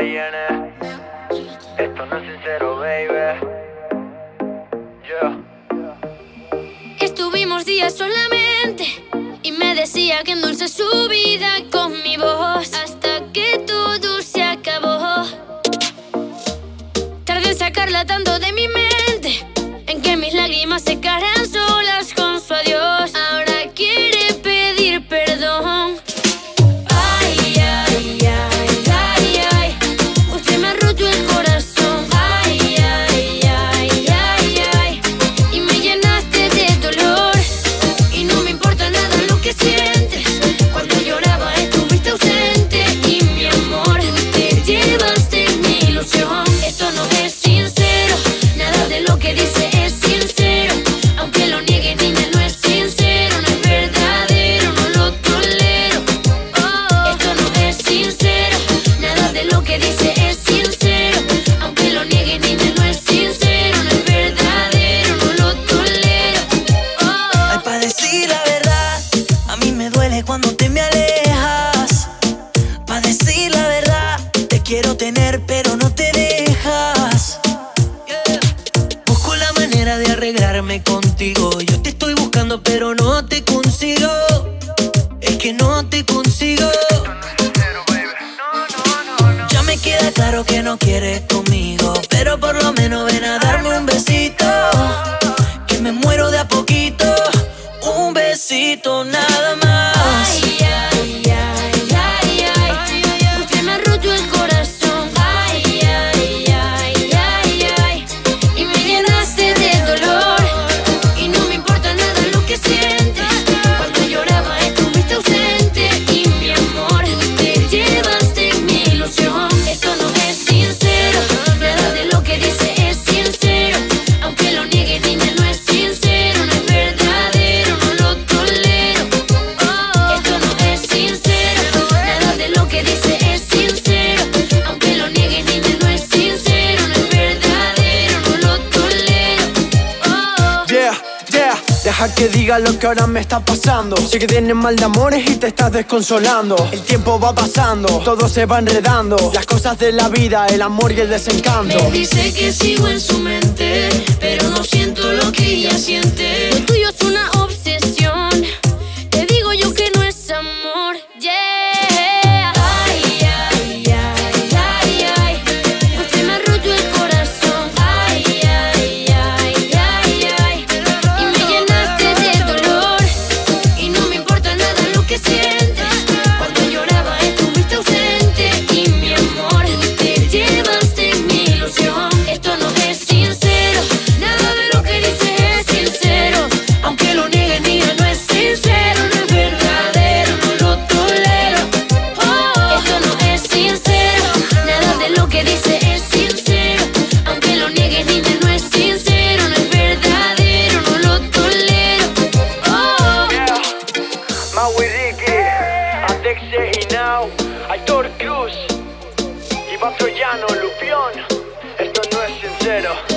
Esto no es sincero, baby. Yeah. Estuvimos días solamente y me decía que endulce su vida con mi voz hasta que todo se acabó. Tardé en sacarla tanto de mi de arreglarme contigo. Yo te estoy buscando, pero no te consigo. Es que no te consigo. Ya me queda claro que no quieres conmigo. Pero por lo menos ven a darme un besito. Que me muero de a poquito. Un besito nada más. Deja que diga lo que ahora me está pasando. Sé que tienes mal de amores y te estás desconsolando. El tiempo va pasando, todo se va enredando. Las cosas de la vida, el amor y el desencanto. Me dice que sigo en su mente, pero no siento lo que ella siente. Lo tuyo es una DJ Now, Aitor Cruz, Iván Troyano, Lupión. Esto no es sincero.